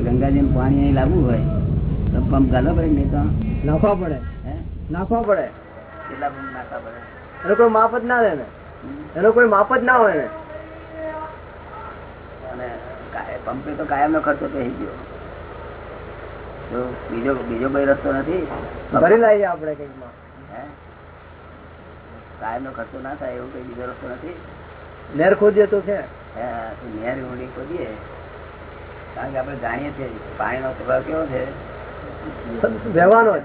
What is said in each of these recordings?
ગંગાજી નું પાણી અહીં લાવવું હોય તો પંપ ગાલો પડે નહીં તો? નાખવા પડે. નાખવા પડે. કેટલા પંપ નાખવા પડે? એનો કોઈ માપ જ ના રહે ને. એનો કોઈ માપ જ ના હોય ને. પંપે તો કાયમ નો ખર્ચો થઈ ગયો. બીજો બીજો કોઈ રસ્તો નથી? ભરી લઈએ આપણે કંઈકમાં હે? કાયમ નો ખર્ચો ના થાય એવું કઈ બીજો રસ્તો નથી? નેર ખોદીએ તો છે. ઊંડી ખોદીએ. કારણ કે આપણે જાણીએ છીએ પાણીનો સ્વભાવ કેવો છે? વહેવાનો જ.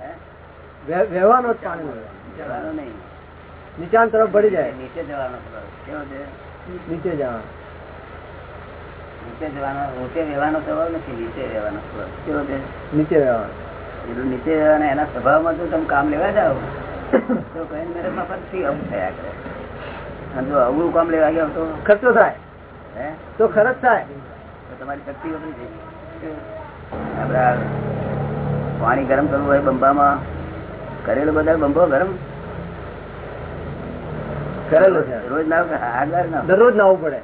હે? વહે- વહેવાનો જ પાણી જવાનો નહીં. નીચાણ તરફ ભળી જાય. નીચે જવાનો કેવો છે? નીચે જવાનું. નીચે જવાનો રહેવાનો સ્વભાવ નથી નીચે રહેવાનો સ્વભાવ કેવો છે? નીચે રહેવાનું. એટલું નીચે રહેવાના એના સ્વભાવમાં જો તમે કામ લેવા જાઓ. તો કઈ મેરે મફતથી અવું થયા કરે. અને જો અવળું કામ લેવા જાવ તો? ખર્ચો થાય. હે? તો ખર્ચ થાય. તમારી શક્તિ વપરી છે આપડે પાણી ગરમ કરવું હોય બંબામાં કરેલું બધા બંબો ગરમ? રોજ ના દરરોજ નાવું પડે.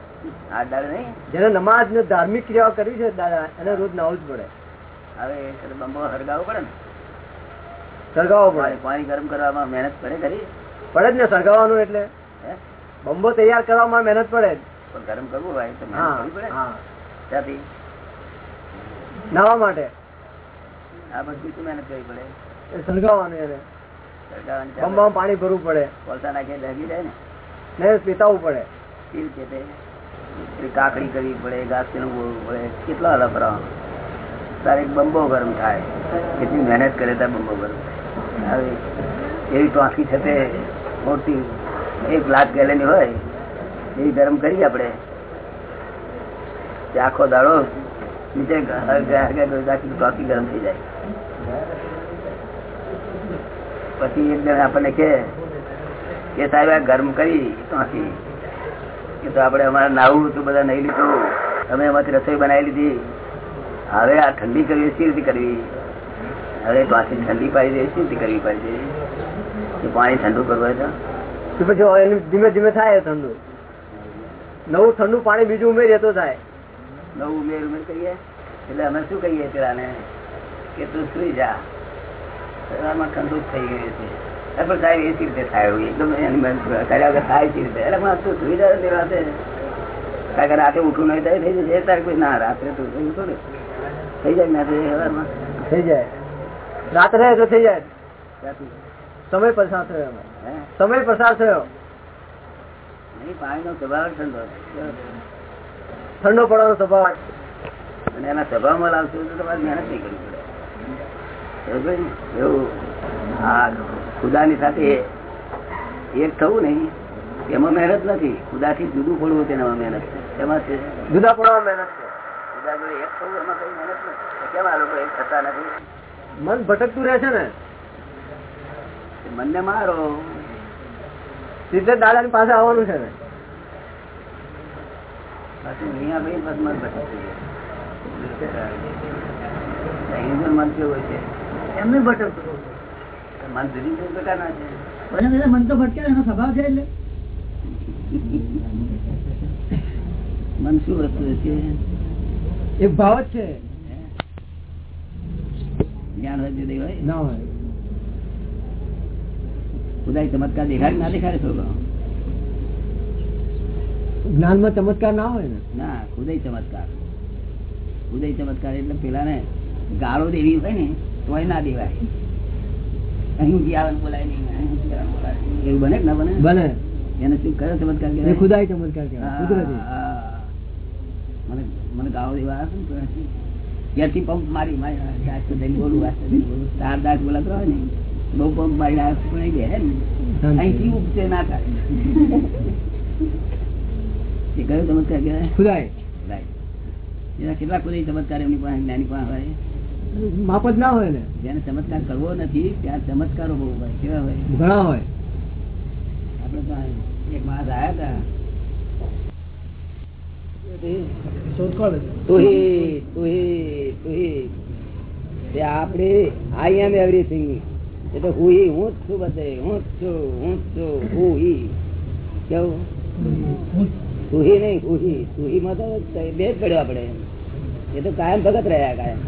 જેને નમાજ ને ધાર્મિક ક્રિયાઓ કરવી છે દાદા એને રોજ નાવું જ પડે. હવે બંબો સળગાવવો પડે ને. સળગાવવો પડે. પાણી ગરમ કરવામાં મહેનત પડે ખરી? પડે જ ને સળગાવવાનું એટલે. બંબો તૈયાર કરવામાં મહેનત પડે પણ ગરમ કરવું હોય તો મહેનત કરવી પડે. નાવા માટે. આ બધું શું મહેનત કરવી પડે? સળગાવવાનું એને. પાણી ભરવું પડે. કોલસા નાખીને લાગી જાય ને? પીતાવવું પડે. છે કાકડી કરવી પડે ઘાસ તેનું પડે. કેટલા અલફરા તારે બંબો ગરમ થાય. કેટલી મહેનત કરે ત્યાં બંબો ગરમ થાય. હવે એવી ટોંકી છે તે મોટી. એક લાખ ગેલેની હોય એવી ગરમ કરી આપણે. આખો દાડો નીચે કોફી ગરમ થઈ જાય. પછી એક જણ આપણને કે સાહેબ, આ ગરમ કરી ત્યાંથી. કે તો આપણે અમારે નાવું હતું, બધા નહીં લીધું. અમે એમાંથી રસોઈ બનાવી લીધી. હવે આ ઠંડી કરવી સી રીતે કરવી? હવે પાછી ઠંડી પાડી દે સી રીતે કરવી પાડી દે? પાણી ઠંડુ કરવું તો? પછી ધીમે ધીમે થાય ઠંડુ. નવું ઠંડુ પાણી બીજું ઉમેરીએ તો થાય. નવું ઉમેર ઉમેર કહીએ? એટલે અમે શું કહીએ પેલાને? કે તું સુઈ જા. શરીરમાં ઠંડુ થઈ ગયું છે. પણ સાહેબ એ રીતે થાય એવું એકદમ એની કર્યા વગર થાય છે રીતે. એટલે પણ તું સુઈ જાય ને રાતે કારણ કે રાતે ઉઠવું નહીં થાય થઈ જશે. તારે કોઈ ના રાત્રે તું સુઈ થોડે. થઈ જાય ના થઈ સવારમાં? થઈ જાય. રાત્રે તો થઈ જાય. સમય પસાર થયો એમાં? સમય પસાર થયો. નહીં પાણીનો સ્વભાવ જ ઠંડો છે. ઠંડો પડવાનો સ્વભાવ અને એના સ્વભાવમાં લાવશું તો તમારે મહેનત નહીં કરવી પડે? એવું આ ખુદાની સાથે એક થવું નહીં. એમાં મહેનત નથી. ખુદાથી જુદું પડવું તેનામાં મહેનત છે. એમાં છે. જુદા પડવામાં મહેનત છે. ખુદા જોડે એક થવું એમાં કઈ મહેનત નથી. કેમ આ લોકો એક થતા નથી? મન ભટકતું રહે છે ને? મનને મારો. એટલે દાદા ની પાસે આવવાનું છે ને? પાછું અહીંયા ભાઈ બસ મન ભટકતું હિન્દુ મન કેવું હોય છે? એમને ભટકતું મન જુદી જુદી પ્રકારના છે? મન તો ભટકે એનો સ્વભાવ છે એટલે. મન શું વસ્તુ છે એક ભાવ જ છે. જ્ઞાન હોય જુદી હોય ના હોય. ખુદાઈ ચમત્કાર દેખાડે ના દેખાડે થોડો જ્ઞાનમાં ચમત્કાર ના હોય ને? ના ખુદાઈ ચમત્કાર. ખુદાઈ ચમત્કાર એટલે પેલા ને ગાળો દેવી હોય ને તોય ના દેવાય. અહીં ગયા બોલાય નહીં. એવું બને ના બને? બને. એને શું કયો ચમત્કાર કહેવાય? ચમત્કાર કહેવાય કુદરતી. મને મને ગાળો દેવા આવે ત્યાંથી પંપ મારી મારી બોલું બોલું. ચાર દાસ બોલાતો હોય ને બહુ પંપ મારી આ પણ બે હે ને. શાંતિ. અહીંથી ઉપસે ના થાય. એ કયો ચમત્કાર કહેવાય ખુદાઈ એના કેટલા કોઈ ચમત્કાર એમની પાસે જ્ઞાની પાસે હોય? માપ જ ના હોય ને. જેને ચમત્કાર કરવો નથી ત્યાં ચમત્કારો બહુ હોય. કેવા હોય? ઘણા હોય. આપડે તો એક માણસ હતા. આપણે આઈ એમ એવરીથિંગ એ તો હું હું જ છું બધે હું જ છું હું જ છું હું કેવું તુહી નહીં, સુહી. સુહી માં તો બે જ પડ્યો આપડે એ તો કાયમ ભગત રહ્યા કાયમ.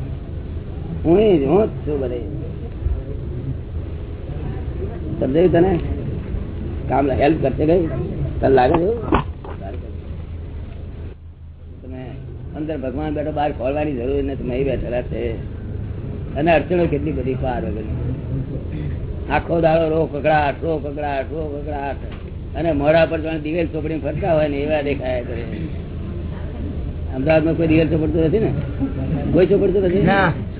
હું હું જ છું બધે સમજાયું તને? કામ હેલ્પ કરશે કઈ તને લાગે તમે અંદર ભગવાન બેઠો, બહાર ખોલવાની જરૂર નથી મેં બેઠેલા છે. અને અડચણો કેટલી બધી પાર આખો દાડો રો કકડાટ રો કકડાટ રો કકડાટ અને મોડા પર દિવેલ ચોપડી ફરતા હોય ને એવા દેખાયા કરે. અમદાવાદમાં કોઈ દિવેલ ચોપડતું નથી ને? કોઈ ચોપડતું નથી?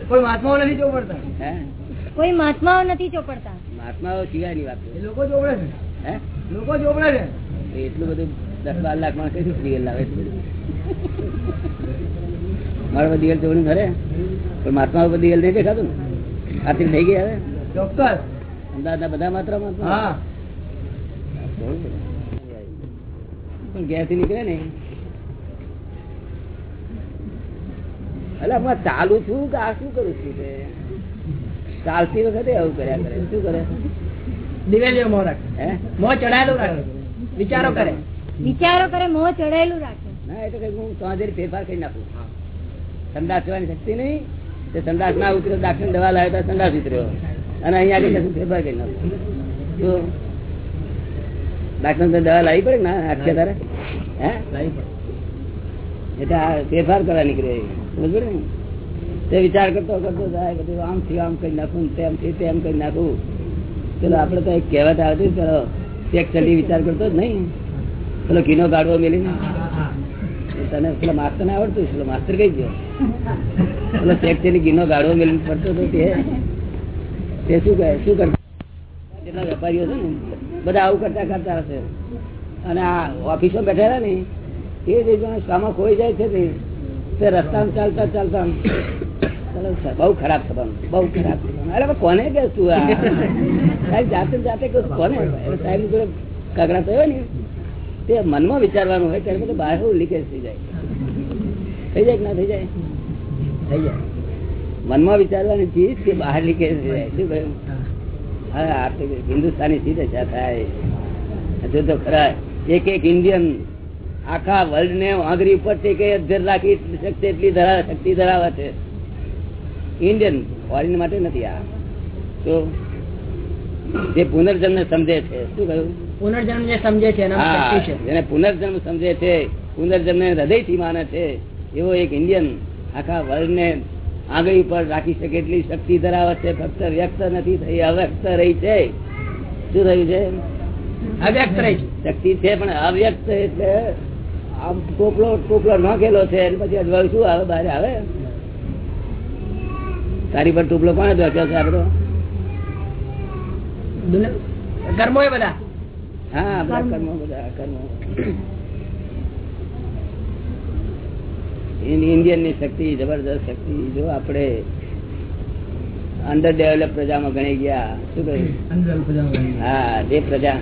કોઈ મહાત્માઓ નથી ચોપડતા? કોઈ મહાત્માઓ નથી ચોપડતા. મહાત્માઓ સિવાયની વાત લોકો ચોપડે છે. લોકો ચોપડે છે. એટલું બધું દસ બાર લાખ માણસ કઈ દિવેલ લાવે મારા પર દિવેલ ચોપડી ફરે? પણ મહાત્મા પર દિવેલ નહીં દેખાતું ને? આથી થઈ ગયા હવે? ચોક્કસ. અમદાવાદના બધા માત્ર મહાત્મા હા. પણ ઘેરથી નીકળે ને. એટલે હું ચાલુ છું કે આ શું કરું છું ચાલતી વખતે આવું કર્યા કરે. શું કરે? દિવેલીઓ મોં રાખે. હે? મોં ચડાયેલું રાખે. વિચારો કરે. વિચારો કરે મોં ચડાયેલું રાખે. ના એ તો કઈ હું સાંજે ફેરફાર કરી નાખું. સંદાસ જવાની શક્તિ નહીં. તે સંદાસ ના ઉતર્યો દાખલ દવા લાવ્યો તો સંદાસ ઉતર્યો. અને અહીંયા આગળ ફેરફાર કરી નાખું. ડાક્ટર દવા લાવી પડે ને? અટકે તારે હે? એટલે આ ફેરફાર કરવા નીકળે. બરોબર ને? તે વિચાર કરતો કરતો જાય બધું આમ થી આમ કરી નાખું તેમ થી તેમ કરી નાખું. ચલો આપડે તો એક કહેવત આવતી ચલો ચેક ચડી વિચાર કરતો જ નહીં. પેલો ઘીનો ગાડવો મેલીને. તને પેલા માસ્ટર ને આવડતું? પેલો માસ્ટર કઈ ગયો પેલો ચેક ચડી ઘીનો ગાડવો મેલી પડતો હતો તે. તે શું કહે? શું કરતો? જેટલા વેપારીઓ છે ને? બધા આવું કરતા કરતા હશે. અને આ ઓફિસો બેઠેલા ને, એ જે સામા ખોઈ જાય છે ને, તે રસ્તામાં ચાલતા ચાલતા બહુ ખરાબ થવાનું, બહુ ખરાબ થવાનું. અરે કોને કે તું આ? જાતે જાતે કોને? સાહેબ જોડે કગડા થયો ને, તે મનમાં વિચારવાનું હોય, ત્યારે બધું બહાર લીકેજ થઈ જાય. થઈ જાય કે ના થઈ જાય? થઈ જાય. મનમાં વિચારવાની ચીજ કે બહાર લીકેજ થઈ જાય? શું કહ્યું? હિન્દુસ્તાની દશા થાય. જો તો ખરા. એક એક ઇન્ડિયન આખા વર્લ્ડ ને આંગળી ઉપર અધર રાખી શકશે એટલી ધરા શક્તિ ધરાવે છે. ઇન્ડિયન ફોરેન માટે નથી આ. તો જે પુનર્જન્મ સમજે છે શું કહ્યું? પુનર્જન્મ જે સમજે છે જેને પુનર્જન્મ સમજે છે પુનર્જન્મ હૃદયથી માને છે એવો એક ઇન્ડિયન આખા વર્લ્ડ ને આંગળી પર રાખી શકે એટલી શક્તિ ધરાવે છે ફક્ત વ્યક્ત નથી થઈ અવ્યક્ત રહી છે. શું થયું છે? અવ્યક્ત રહી શક્તિ છે પણ અવ્યક્ત એટલે આમ ટોપલો ટોપલો નાખેલો છે અને પછી અજવાળ શું આવે બહાર આવે? તારી પર ટોપલો કોને ધોક્યો છે આપડો કર્મો બધા. હા બધા કર્મો બધા કર્મો. ઇન્ડિયનની શક્તિ જબરદસ્ત શક્તિ. જો આપણે અંડર ડેવલપ પ્રજામાં ગણી ગયા શું કહ્યું? હા જે પ્રજા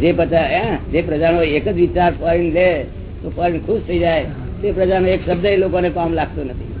જે પ્રજા હે, જે પ્રજાનો એક જ વિચાર ફોરેન લે તો ફોરેન ખુશ થઈ જાય. તે પ્રજાનો એક શબ્દ એ લોકોને કામ લાગતો નથી.